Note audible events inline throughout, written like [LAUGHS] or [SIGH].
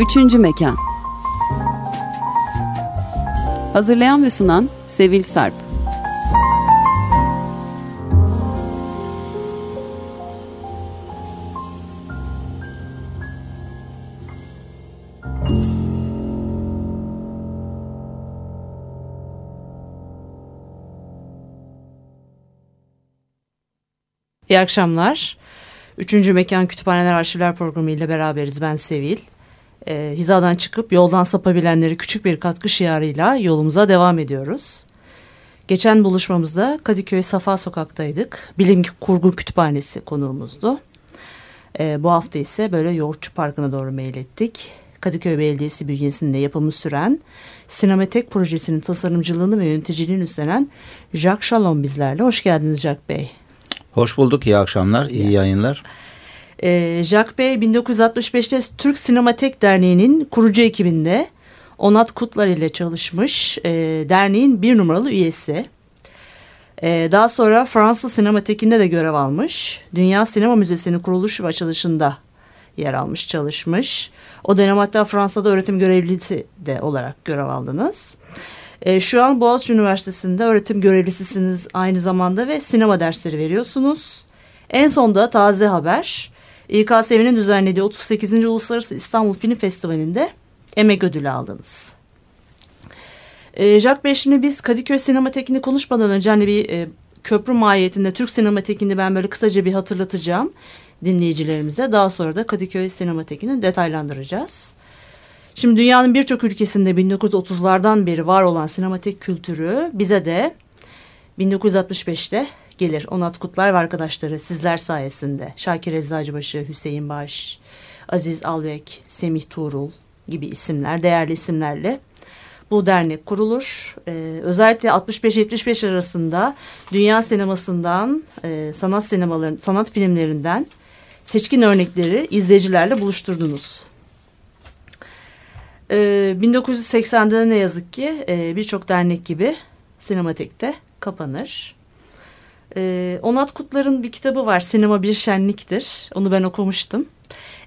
Üçüncü Mekan Hazırlayan ve sunan Sevil Sarp İyi akşamlar. Üçüncü Mekan Kütüphaneler Arşivler Programı ile beraberiz. Ben Sevil. Ee, hizadan çıkıp yoldan sapabilenleri küçük bir katkı şiarıyla yolumuza devam ediyoruz. Geçen buluşmamızda Kadıköy Safa Sokak'taydık. Bilim Kurgu Kütüphanesi konuğumuzdu. Ee, bu hafta ise böyle Yoğurtçu Parkı'na doğru ettik. Kadıköy Belediyesi bünyesinde yapımı süren Sinematek projesinin tasarımcılığını ve yöneticiliğini üstlenen Jacques Shalom bizlerle. Hoş geldiniz Jacques Bey. Hoş bulduk, iyi akşamlar, iyi yayınlar. Ee, Jacques Bey 1965'te Türk Sinematek Derneği'nin kurucu ekibinde Onat Kutlar ile çalışmış e, derneğin bir numaralı üyesi. E, daha sonra Fransız Sinematek'inde de görev almış. Dünya Sinema Müzesi'nin kuruluş ve açılışında yer almış, çalışmış. O dönem hatta Fransa'da öğretim görevlisi de olarak görev aldınız. E, şu an Boğaziçi Üniversitesi'nde öğretim görevlisisiniz aynı zamanda ve sinema dersleri veriyorsunuz. En sonda taze haber. İKSV'nin düzenlediği 38. Uluslararası İstanbul Film Festivali'nde emek ödülü aldınız. E, Jacques Bey şimdi biz Kadıköy Sinematekini konuşmadan önce hani bir e, köprü mahiyetinde Türk Sinematekini ben böyle kısaca bir hatırlatacağım dinleyicilerimize. Daha sonra da Kadıköy Sinematekini detaylandıracağız. Şimdi dünyanın birçok ülkesinde 1930'lardan beri var olan sinematik kültürü bize de 1965'te gelir. Onat Kutlar ve arkadaşları sizler sayesinde. Şakir Eczacıbaşı, Hüseyin Baş, Aziz Albek, Semih Tuğrul gibi isimler, değerli isimlerle bu dernek kurulur. Ee, özellikle 65-75 arasında dünya sinemasından, e, sanat sinemaların, sanat filmlerinden seçkin örnekleri izleyicilerle buluşturdunuz. Ee, 1980'de ne yazık ki e, birçok dernek gibi sinematekte kapanır. Ee, Onat Kutlar'ın bir kitabı var Sinema Bir Şenliktir. Onu ben okumuştum.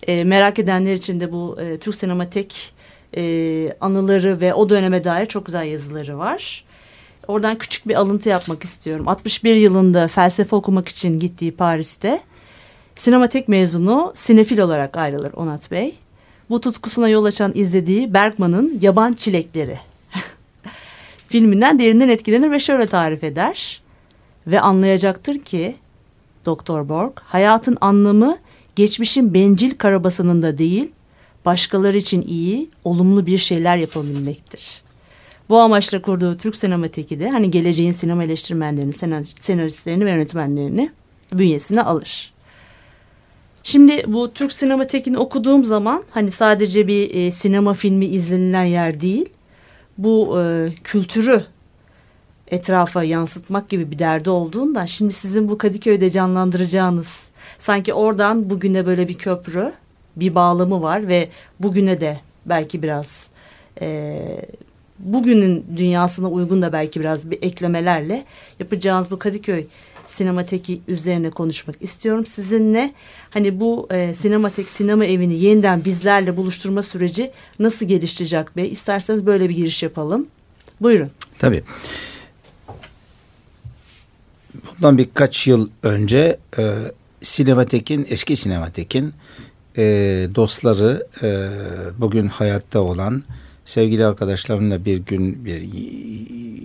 Ee, merak edenler için de bu e, Türk Sinematek e, anıları ve o döneme dair çok güzel yazıları var. Oradan küçük bir alıntı yapmak istiyorum. 61 yılında felsefe okumak için gittiği Paris'te sinematek mezunu sinefil olarak ayrılır Onat Bey bu tutkusuna yol açan izlediği Bergman'ın Yaban Çilekleri [LAUGHS] filminden derinden etkilenir ve şöyle tarif eder. Ve anlayacaktır ki Doktor Borg hayatın anlamı geçmişin bencil karabasanında değil başkaları için iyi, olumlu bir şeyler yapabilmektir. Bu amaçla kurduğu Türk Sinemateki de hani geleceğin sinema eleştirmenlerini, senaristlerini ve yönetmenlerini bünyesine alır. Şimdi bu Türk sinematekini okuduğum zaman hani sadece bir e, sinema filmi izlenilen yer değil. Bu e, kültürü etrafa yansıtmak gibi bir derdi olduğundan şimdi sizin bu Kadıköy'de canlandıracağınız sanki oradan bugüne böyle bir köprü bir bağlamı var ve bugüne de belki biraz e, bugünün dünyasına uygun da belki biraz bir eklemelerle yapacağınız bu Kadıköy sinemateki üzerine konuşmak istiyorum sizinle. Hani bu e, sinematek sinema evini yeniden bizlerle buluşturma süreci nasıl gelişecek be? İsterseniz böyle bir giriş yapalım. Buyurun. Tabii. Bundan birkaç yıl önce e, Sinematek'in, eski Sinematek'in e, dostları e, bugün hayatta olan sevgili arkadaşlarımla bir gün bir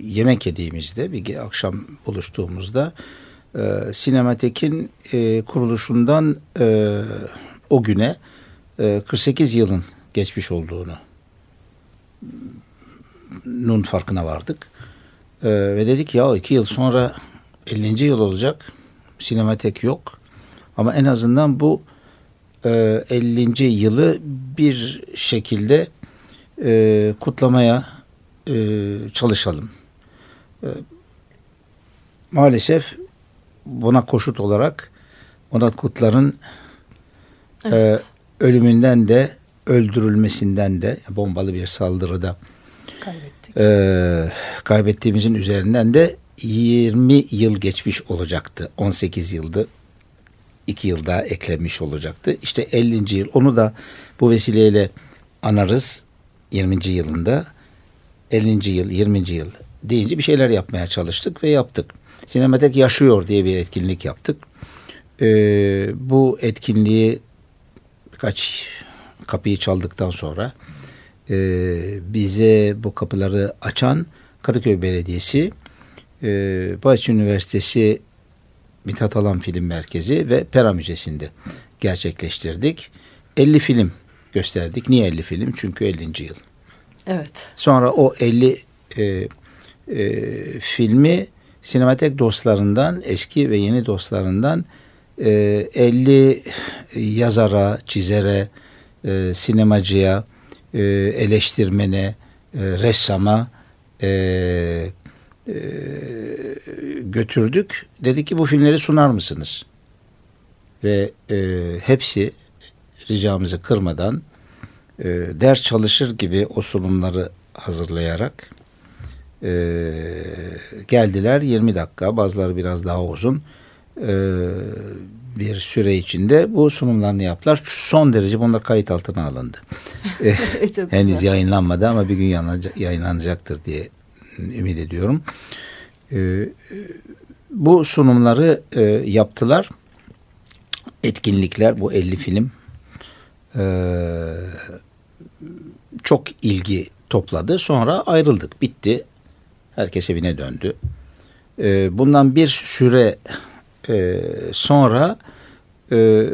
yemek yediğimizde bir akşam buluştuğumuzda e, Sinematek'in e, kuruluşundan e, o güne e, 48 yılın geçmiş olduğunu nun farkına vardık. E, ve dedik ya iki yıl sonra 50. yıl olacak. Sinematek yok. Ama en azından bu e, 50. yılı bir şekilde e, kutlamaya e, çalışalım. E, maalesef buna koşut olarak Onat Kutlar'ın e, evet. e, ölümünden de öldürülmesinden de bombalı bir saldırıda Kaybettik. e, kaybettiğimizin üzerinden de 20 yıl geçmiş olacaktı. 18 yıldı. 2 yıl daha eklenmiş olacaktı. İşte 50. yıl onu da bu vesileyle anarız 20. yılında 50. yıl 20. yıl deyince bir şeyler yapmaya çalıştık ve yaptık. Sinematek yaşıyor diye bir etkinlik yaptık. Ee, bu etkinliği birkaç kapıyı çaldıktan sonra e, bize bu kapıları açan Kadıköy Belediyesi, e, Boğaziçi Üniversitesi Mithat Alan Film Merkezi ve Pera Müzesi'nde gerçekleştirdik. 50 film gösterdik. Niye 50 film? Çünkü 50. yıl. Evet. Sonra o 50 e, e, filmi sinematek dostlarından, eski ve yeni dostlarından e, 50 yazara, çizere, e, sinemacıya, e, eleştirmene, e, ressama e, e, götürdük. Dedi ki bu filmleri sunar mısınız? Ve e, hepsi ricamızı kırmadan e, ders çalışır gibi o sunumları hazırlayarak e, geldiler 20 dakika bazıları biraz daha uzun e, bir süre içinde bu sunumlarını yaptılar. Son derece bunlar kayıt altına alındı. [LAUGHS] Henüz güzel. yayınlanmadı ama bir gün yayınlanacaktır diye ümit ediyorum. E, bu sunumları e, yaptılar. Etkinlikler bu 50 film e, çok ilgi topladı. Sonra ayrıldık. Bitti. Herkes evine döndü. E, bundan bir süre e, sonra e,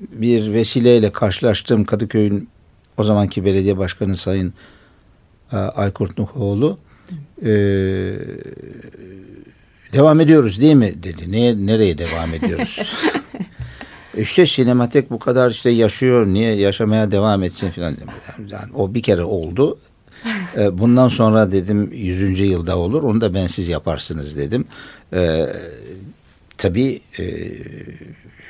bir vesileyle karşılaştığım Kadıköy'ün o zamanki belediye başkanı Sayın Aykurt Nuhoğlu e, devam ediyoruz değil mi dedi. Neye, nereye devam ediyoruz? [LAUGHS] İşte sinematek bu kadar işte yaşıyor. Niye yaşamaya devam etsin filan. Yani o bir kere oldu. Ee, Bundan sonra dedim 100. yılda olur. Onu da ben siz yaparsınız dedim. Ee, tabii e,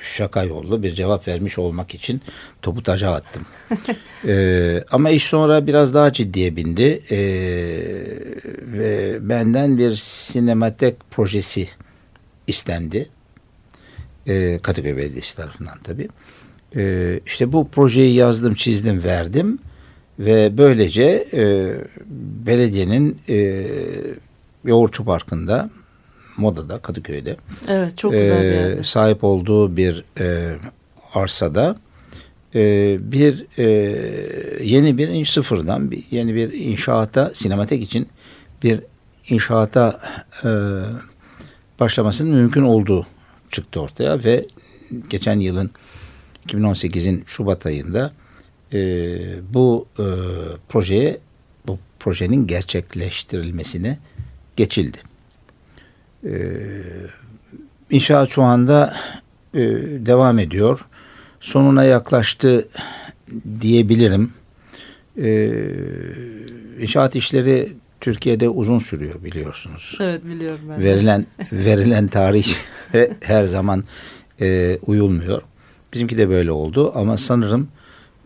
şaka yollu bir cevap vermiş olmak için topu taca attım. [LAUGHS] Ee, ama iş sonra biraz daha ciddiye bindi. Ee, ve benden bir sinematek projesi istendi. Ee, Kadıköy Belediyesi tarafından tabii. Ee, işte bu projeyi yazdım, çizdim, verdim ve böylece e, belediyenin e, Yoğurtçu Parkı'nda, Moda'da, Kadıköy'de Evet çok güzel bir e, yer. sahip olduğu bir e, arsada e, bir e, yeni bir sıfırdan bir yeni bir inşaata sinematek için bir inşaata e, başlamasının mümkün olduğu çıktı ortaya ve geçen yılın 2018'in Şubat ayında e, bu e, projeye bu projenin gerçekleştirilmesine geçildi. E, inşaat şu anda e, devam ediyor. Sonuna yaklaştı diyebilirim. E, inşaat işleri Türkiye'de uzun sürüyor biliyorsunuz Evet biliyorum ben. verilen verilen tarih [LAUGHS] her zaman e, uyulmuyor. Bizimki de böyle oldu ama sanırım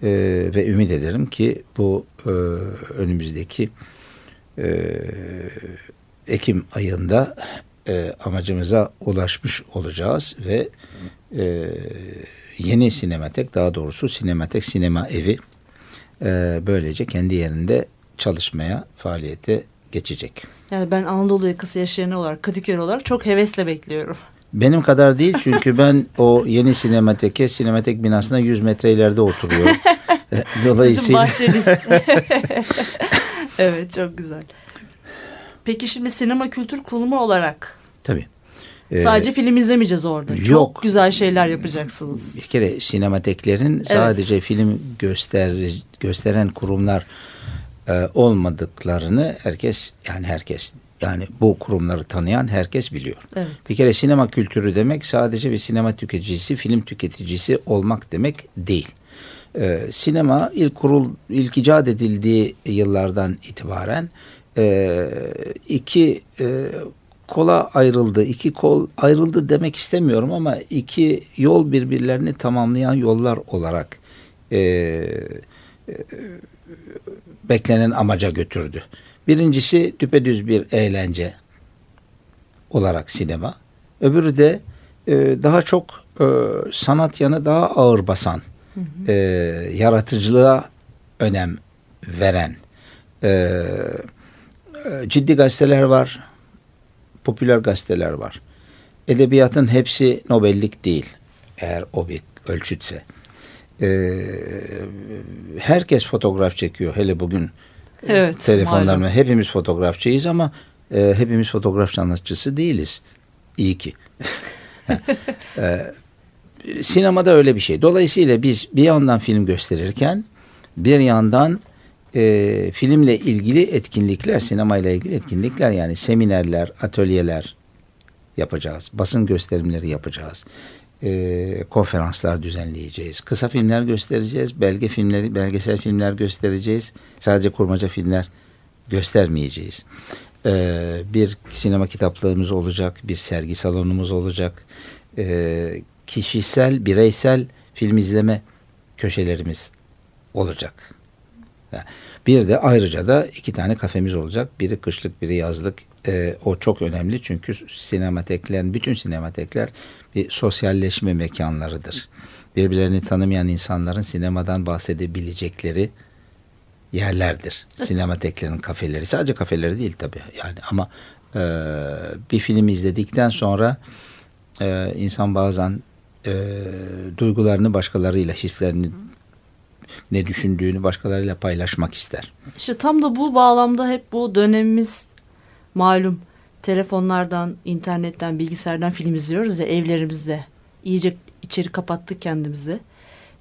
e, ve ümit ederim ki bu e, önümüzdeki e, Ekim ayında e, amacımıza ulaşmış olacağız ve e, yeni sinematek daha doğrusu sinematek sinema evi e, böylece kendi yerinde çalışmaya faaliyete geçecek. Yani ben Anadolu yakası yaşayan olarak Kadıköy olarak çok hevesle bekliyorum. Benim kadar değil çünkü ben o yeni sinemateke, sinematek binasına 100 metre ileride oturuyorum. [LAUGHS] Sizin Dolayısıyla bahçeniz. [LAUGHS] evet çok güzel. Peki şimdi sinema kültür kurumu olarak tabii. Ee, sadece film izlemeyeceğiz orada. yok. Çok güzel şeyler yapacaksınız. bir kere sinemateklerin sadece film göster gösteren kurumlar e, olmadıklarını herkes yani herkes yani bu kurumları tanıyan herkes biliyor. Evet. Bir kere sinema kültürü demek sadece bir sinema tüketicisi, film tüketicisi olmak demek değil. Ee, sinema ilk kurul, ilk icat edildiği yıllardan itibaren e, iki e, kola ayrıldı. İki kol ayrıldı demek istemiyorum ama iki yol birbirlerini tamamlayan yollar olarak e, e, beklenen amaca götürdü. Birincisi düpedüz bir eğlence olarak sinema. Öbürü de e, daha çok e, sanat yanı daha ağır basan e, yaratıcılığa önem veren e, ciddi gazeteler var, popüler gazeteler var. Edebiyatın hepsi Nobellik değil eğer o bir ölçütse. E, herkes fotoğraf çekiyor hele bugün Evet, telefonlarla. Hepimiz fotoğrafçıyız ama e, hepimiz fotoğraf sanatçısı değiliz. İyi ki. [LAUGHS] e, sinemada öyle bir şey. Dolayısıyla biz bir yandan film gösterirken bir yandan e, filmle ilgili etkinlikler, sinemayla ilgili etkinlikler yani seminerler, atölyeler yapacağız. Basın gösterimleri yapacağız. E, konferanslar düzenleyeceğiz. Kısa filmler göstereceğiz. Belge filmleri, belgesel filmler göstereceğiz. Sadece kurmaca filmler göstermeyeceğiz. E, bir sinema kitaplığımız olacak. Bir sergi salonumuz olacak. E, kişisel, bireysel film izleme köşelerimiz olacak. Bir de ayrıca da iki tane kafemiz olacak. Biri kışlık, biri yazlık. Ee, o çok önemli çünkü sinemateklerin, bütün sinematekler bir sosyalleşme mekanlarıdır. Birbirlerini tanımayan insanların sinemadan bahsedebilecekleri yerlerdir. Sinemateklerin kafeleri. Sadece kafeleri değil tabii yani ama e, bir film izledikten sonra e, insan bazen e, duygularını başkalarıyla, hislerini ne düşündüğünü başkalarıyla paylaşmak ister. İşte tam da bu bağlamda hep bu dönemimiz malum telefonlardan, internetten, bilgisayardan film izliyoruz ya evlerimizde. İyice içeri kapattık kendimizi.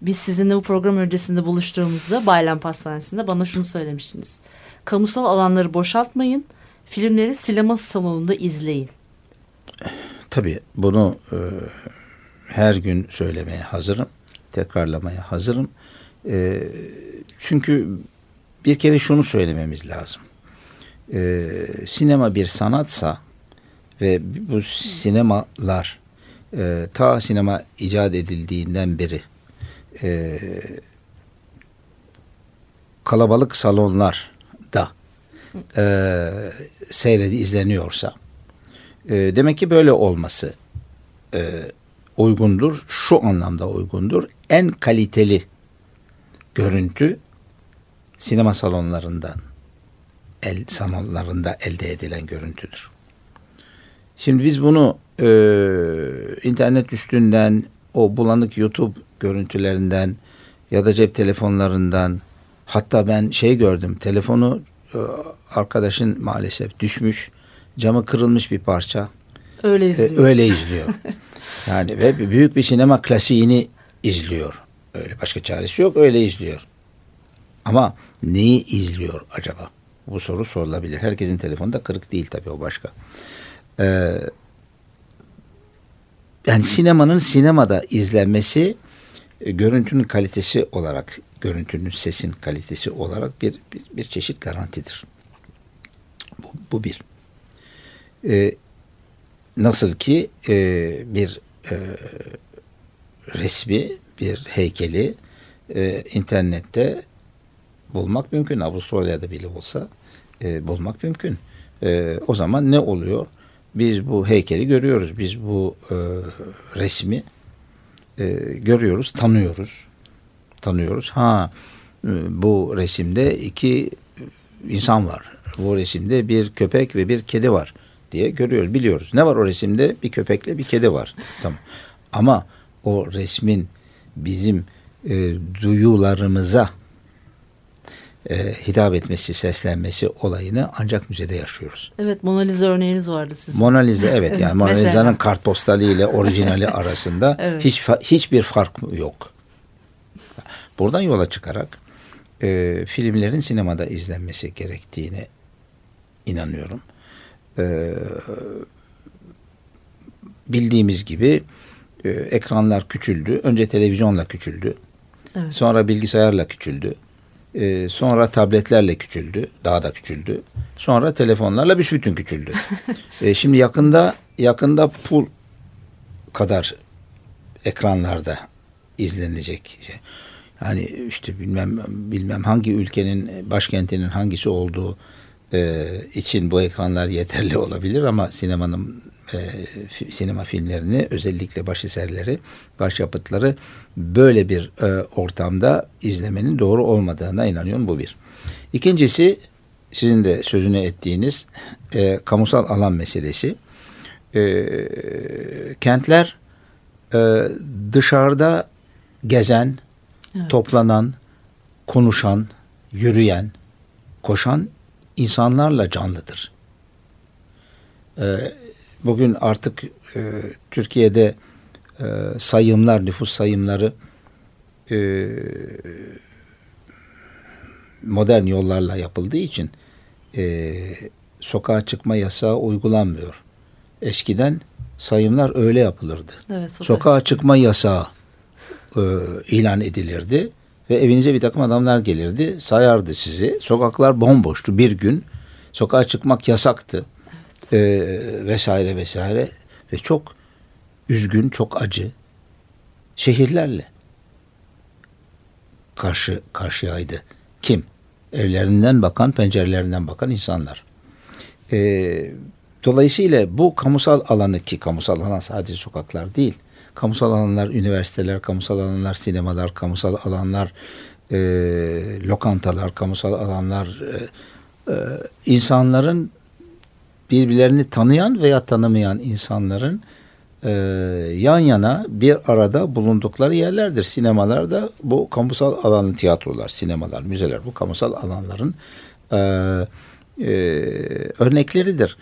Biz sizinle bu program öncesinde buluştuğumuzda Baylan Pastanesi'nde bana şunu söylemiştiniz. Kamusal alanları boşaltmayın, filmleri sinema salonunda izleyin. Tabii bunu e, her gün söylemeye hazırım, tekrarlamaya hazırım. E, çünkü bir kere şunu söylememiz lazım. E, sinema bir sanatsa ve bu sinemalar e, ta sinema icat edildiğinden beri e, kalabalık salonlarda e, seyredi izleniyorsa e, demek ki böyle olması e, uygundur. Şu anlamda uygundur. En kaliteli görüntü sinema salonlarından el salonlarında elde edilen görüntüdür. Şimdi biz bunu e, internet üstünden o bulanık YouTube görüntülerinden ya da cep telefonlarından hatta ben şey gördüm telefonu e, arkadaşın maalesef düşmüş camı kırılmış bir parça Öyle e, izliyor. öyle izliyor. [LAUGHS] Yani ve büyük bir sinema klasiğini izliyor. Öyle başka çaresi yok öyle izliyor. Ama neyi izliyor acaba? Bu soru sorulabilir. Herkesin telefonu da kırık değil tabii o başka. Ee, yani sinemanın sinemada izlenmesi e, görüntünün kalitesi olarak, görüntünün sesin kalitesi olarak bir bir, bir çeşit garantidir. Bu, bu bir. Ee, nasıl ki e, bir e, resmi, bir heykeli e, internette bulmak mümkün. Avustralya'da bile olsa e, bulmak mümkün. E, o zaman ne oluyor? Biz bu heykeli görüyoruz. Biz bu e, resmi e, görüyoruz, tanıyoruz. Tanıyoruz. Ha e, bu resimde iki insan var. Bu resimde bir köpek ve bir kedi var diye görüyoruz, biliyoruz. Ne var o resimde? Bir köpekle bir kedi var. Tamam. Ama o resmin bizim e, duyularımıza e, hitap etmesi, seslenmesi olayını ancak müzede yaşıyoruz. Evet Mona Lisa örneğiniz vardı sizin. Mona Lisa evet yani [LAUGHS] Mona. Lisa'nın kartpostali ile orijinali [LAUGHS] arasında Evet. hiç hiçbir fark yok. Buradan yola çıkarak e, filmlerin sinemada izlenmesi gerektiğine inanıyorum. E, bildiğimiz gibi e, ekranlar küçüldü. Önce televizyonla küçüldü. Evet. Sonra bilgisayarla küçüldü. Ee, sonra tabletlerle küçüldü. Daha da küçüldü. Sonra telefonlarla büsbütün küçüldü. Ee, [LAUGHS] şimdi yakında yakında pul kadar ekranlarda izlenecek. Yani işte bilmem bilmem hangi ülkenin başkentinin hangisi olduğu e, için bu ekranlar yeterli olabilir ama sinemanın e, sinema filmlerini özellikle başeserleri, başyapıtları böyle bir e, ortamda izlemenin doğru olmadığına inanıyorum bu bir. İkincisi sizin de sözünü ettiğiniz e, kamusal alan meselesi. E, kentler e, dışarıda gezen, evet. toplanan, konuşan, yürüyen, koşan insanlarla canlıdır. E, bugün artık e, Türkiye'de e, sayımlar, nüfus sayımları e, modern yollarla yapıldığı için e, sokağa çıkma yasağı uygulanmıyor. Eskiden sayımlar öyle yapılırdı. Evet, sokağa, sokağa çıkma yasağı e, ilan edilirdi ve evinize bir takım adamlar gelirdi, sayardı sizi. Sokaklar bomboştu bir gün. Sokağa çıkmak yasaktı. E, vesaire vesaire ve çok üzgün, çok acı şehirlerle karşı karşıyaydı. Kim? Evlerinden bakan, pencerelerinden bakan insanlar. E, dolayısıyla bu kamusal alanı ki kamusal alan sadece sokaklar değil. Kamusal alanlar üniversiteler, kamusal alanlar sinemalar, kamusal alanlar e, lokantalar, kamusal alanlar e, e, insanların birbirlerini tanıyan veya tanımayan insanların e, yan yana bir arada bulundukları yerlerdir. Sinemalarda bu kamusal alanın tiyatrolar, sinemalar, müzeler bu kamusal alanların e, e, örnekleridir.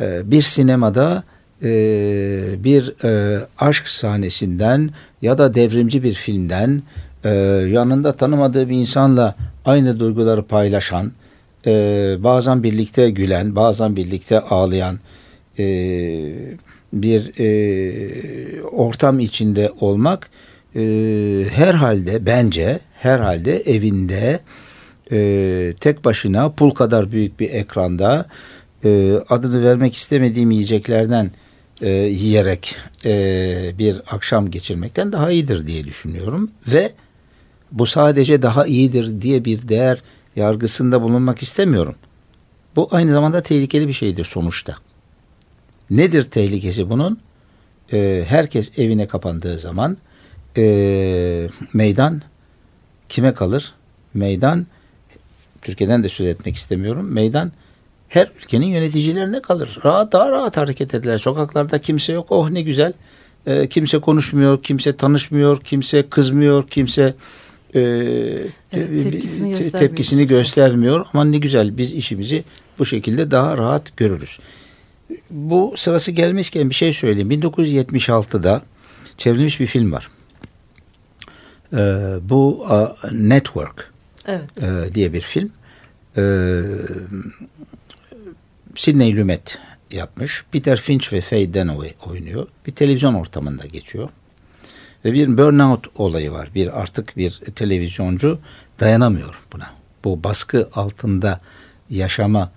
E, bir sinemada e, bir e, aşk sahnesinden ya da devrimci bir filmden e, yanında tanımadığı bir insanla aynı duyguları paylaşan, e, bazen birlikte gülen, bazen birlikte ağlayan, e, bir e, ortam içinde olmak e, herhalde bence herhalde evinde e, tek başına pul kadar büyük bir ekranda e, adını vermek istemediğim yiyeceklerden e, yiyerek e, bir akşam geçirmekten daha iyidir diye düşünüyorum ve bu sadece daha iyidir diye bir değer yargısında bulunmak istemiyorum. Bu aynı zamanda tehlikeli bir şeydir sonuçta. Nedir tehlikesi bunun? Ee, herkes evine kapandığı zaman e, meydan kime kalır? Meydan Türkiye'den de söz etmek istemiyorum. Meydan her ülkenin yöneticilerine kalır. Rahat daha rahat hareket ederler. Sokaklarda kimse yok. Oh ne güzel. E, kimse konuşmuyor, kimse tanışmıyor, kimse kızmıyor, kimse e, evet, tepkisini, te, tepkisini göstermiyor. Aman ne güzel biz işimizi bu şekilde daha rahat görürüz bu sırası gelmişken bir şey söyleyeyim. 1976'da çevrilmiş bir film var. Ee, bu uh, Network evet. e, diye bir film. Ee, Sidney Lumet yapmış. Peter Finch ve Faye Dunaway oynuyor. Bir televizyon ortamında geçiyor. Ve bir burnout olayı var. Bir artık bir televizyoncu dayanamıyor buna. Bu baskı altında yaşama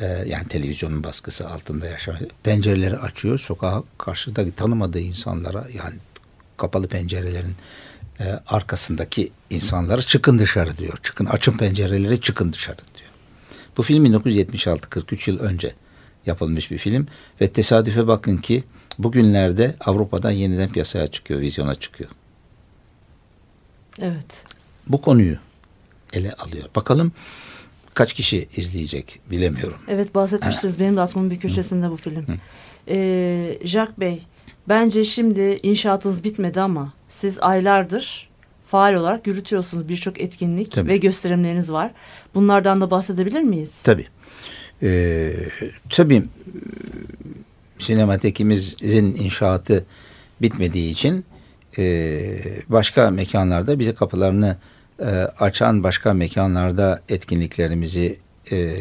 e, yani televizyonun baskısı altında yaşıyor. Pencereleri açıyor. Sokağa karşıda tanımadığı insanlara yani kapalı pencerelerin e, arkasındaki insanlara çıkın dışarı diyor. Çıkın açın pencereleri çıkın dışarı diyor. Bu film 1976 43 yıl önce yapılmış bir film ve tesadüfe bakın ki bugünlerde Avrupa'dan yeniden piyasaya çıkıyor, vizyona çıkıyor. Evet. Bu konuyu ele alıyor. Bakalım kaç kişi izleyecek bilemiyorum. Evet bahsetmiştiniz. Benim de aklımın bir köşesinde bu film. Ee, Jack Bey, bence şimdi inşaatınız bitmedi ama siz aylardır faal olarak yürütüyorsunuz. Birçok etkinlik Tabii. ve gösterimleriniz var. Bunlardan da bahsedebilir miyiz? Tabii. Ee, tabii sinematekimizin inşaatı bitmediği için e, başka mekanlarda bize kapılarını e, açan başka mekanlarda etkinliklerimizi e,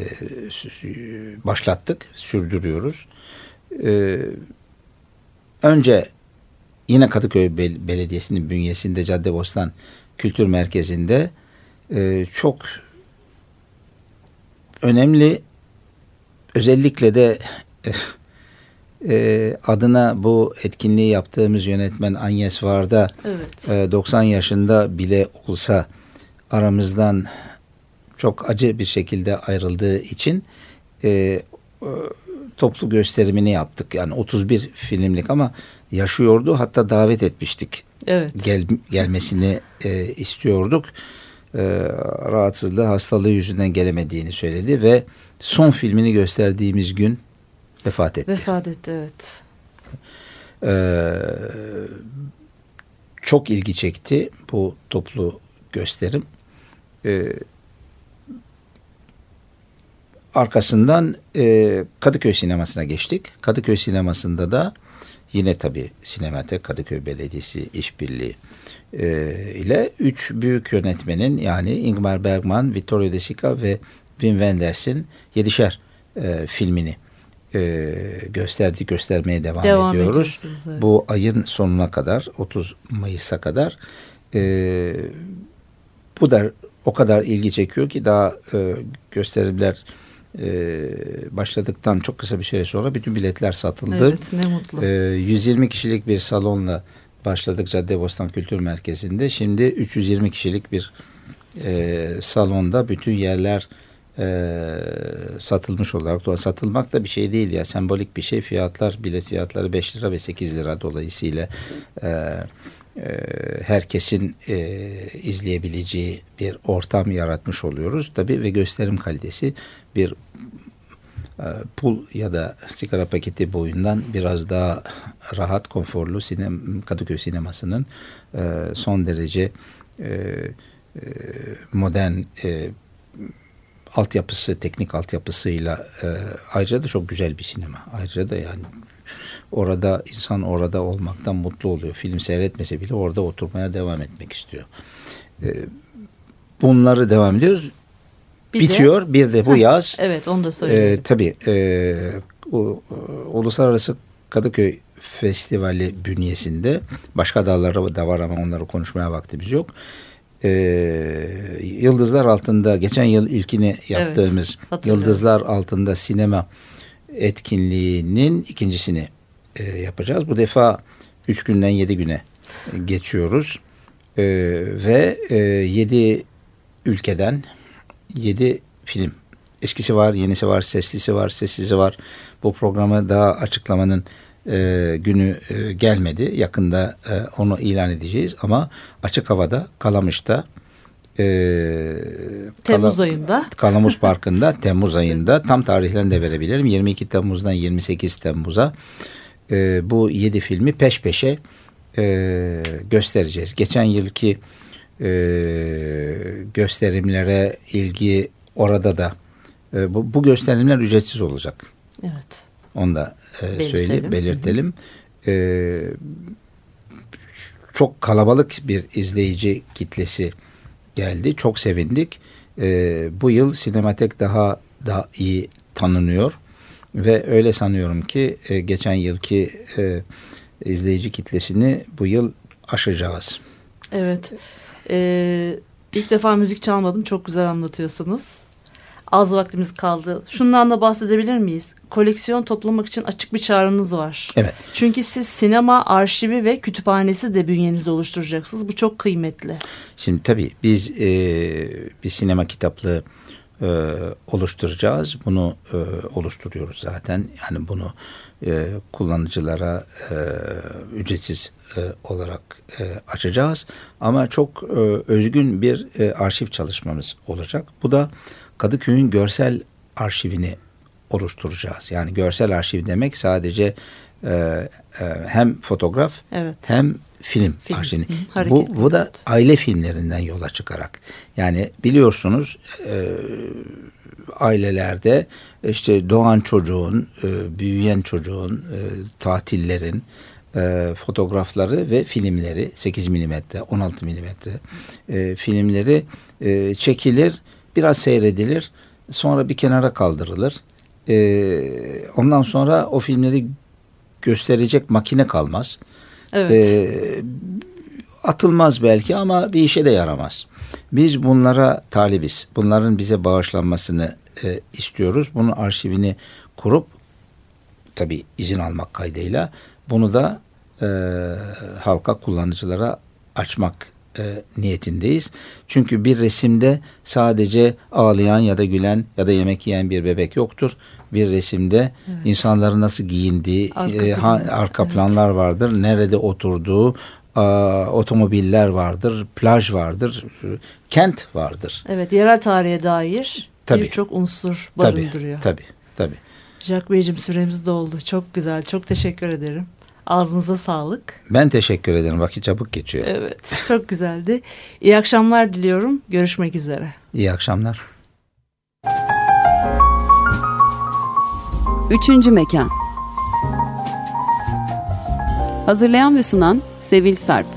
başlattık, sürdürüyoruz. E, önce yine Kadıköy Bel Belediyesi'nin bünyesinde Caddebostan Kültür Merkezi'nde e, çok önemli özellikle de e, adına bu etkinliği yaptığımız yönetmen Agnes Varda evet. e, 90 yaşında bile olsa aramızdan çok acı bir şekilde ayrıldığı için e, toplu gösterimini yaptık. Yani 31 filmlik ama yaşıyordu. Hatta davet etmiştik. Evet. Gel, gelmesini e, istiyorduk. E, rahatsızlığı, hastalığı yüzünden gelemediğini söyledi ve son filmini gösterdiğimiz gün vefat etti. Vefat etti evet. Ee, çok ilgi çekti bu toplu gösterim. Ee, arkasından e, Kadıköy sinemasına geçtik. Kadıköy sinemasında da yine tabi Sinematek Kadıköy Belediyesi işbirliği e, ile üç büyük yönetmenin yani Ingmar Bergman, Vittorio De Sica ve Wim Wenders'in yedişer e, filmini e, gösterdi göstermeye devam, Devam ediyoruz. evet. Bu ayın sonuna kadar 30 Mayıs'a kadar e, bu da o kadar ilgi çekiyor ki daha e, gösterimler e, başladıktan çok kısa bir süre sonra bütün biletler satıldı. Evet ne mutlu. E, 120 kişilik bir salonla başladık Caddebostan Kültür Merkezi'nde. Şimdi 320 kişilik bir e, salonda bütün yerler e, satılmış olarak satılmak da bir şey değil ya. Sembolik bir şey. Fiyatlar bilet fiyatları 5 lira ve 8 lira dolayısıyla e, e, herkesin e, izleyebileceği bir ortam yaratmış oluyoruz. Tabi ve gösterim kalitesi bir e, pul ya da sigara paketi boyundan biraz daha rahat konforlu sinem, Kadıköy sinemasının e, son derece e, e, modern e, altyapısı, teknik altyapısıyla e, ayrıca da çok güzel bir sinema. Ayrıca da yani orada insan orada olmaktan mutlu oluyor. Film seyretmese bile orada oturmaya devam etmek istiyor. E, bunları devam ediyoruz. Bir Bitiyor. De, bir de bu Heh, yaz. Evet onu da söyleyelim. E, tabii. E, o, Uluslararası Kadıköy Festivali bünyesinde başka dalları da var ama onları konuşmaya vaktimiz yok e, Yıldızlar Altında geçen yıl ilkini yaptığımız evet, Yıldızlar Altında sinema etkinliğinin ikincisini e, yapacağız. Bu defa üç günden yedi güne geçiyoruz. E, ve e, yedi ülkeden yedi film. Eskisi var, yenisi var, seslisi var, sessizi var. Bu programı daha açıklamanın e, günü e, gelmedi. Yakında e, onu ilan edeceğiz ama açık havada Kalamış'ta e, Temmuz Kala, ayında Kalamış [LAUGHS] Parkı'nda Temmuz ayında tam tarihlerini de verebilirim. 22 Temmuz'dan 28 Temmuz'a e, bu yedi filmi peş peşe e, göstereceğiz. Geçen yılki e, gösterimlere ilgi orada da e, bu, bu gösterimler ücretsiz olacak. Evet. Onu da e, söyleyip belirtelim. E, çok kalabalık bir izleyici kitlesi geldi. Çok sevindik. E, bu yıl sinematek daha daha iyi tanınıyor ve öyle sanıyorum ki e, geçen yılki e, izleyici kitlesini bu yıl aşacağız. Evet. Ee, ilk defa müzik çalmadım. Çok güzel anlatıyorsunuz. Az vaktimiz kaldı. Şundan da bahsedebilir miyiz? Koleksiyon toplamak için açık bir çağrınız var. Evet. Çünkü siz sinema arşivi ve kütüphanesi de bünyenizde oluşturacaksınız. Bu çok kıymetli. Şimdi tabii biz e, bir sinema kitaplığı e, oluşturacağız. Bunu e, oluşturuyoruz zaten. Yani bunu e, kullanıcılara e, ücretsiz e, olarak e, açacağız. Ama çok e, özgün bir e, arşiv çalışmamız olacak. Bu da Kadıköy'ün görsel arşivini oluşturacağız. Yani görsel arşiv demek sadece e, e, hem fotoğraf evet. hem film, film. arşivini. Hı, bu, bu da aile filmlerinden yola çıkarak. Yani biliyorsunuz e, ailelerde işte doğan çocuğun, e, büyüyen çocuğun, e, tatillerin e, fotoğrafları ve filmleri 8 milimetre, 16 milimetre e, filmleri e, çekilir biraz seyredilir. Sonra bir kenara kaldırılır. Ee, ondan sonra o filmleri gösterecek makine kalmaz. Evet. Ee, atılmaz belki ama bir işe de yaramaz. Biz bunlara talibiz. Bunların bize bağışlanmasını e, istiyoruz. Bunun arşivini kurup tabi izin almak kaydıyla bunu da e, halka kullanıcılara açmak e, niyetindeyiz. Çünkü bir resimde sadece ağlayan ya da gülen ya da yemek yiyen bir bebek yoktur. bir resimde insanların nasıl giyindiği, Arka e, ha- arka evet. planlar vardır, nerede oturduğu, a, otomobiller vardır, plaj vardır, kent vardır. Evet yerel tarihe dair Tabii. birçok unsur Tabii, barındırıyor. tabii, tabii. Jack Beyciğim süremiz doldu. Çok güzel. Çok teşekkür ederim. Ağzınıza sağlık. Ben teşekkür ederim. Vakit çabuk geçiyor. Evet. Çok güzeldi. İyi akşamlar diliyorum. Görüşmek üzere. İyi akşamlar. Üçüncü mekan. Hazırlayan ve sunan Sevil Sarp.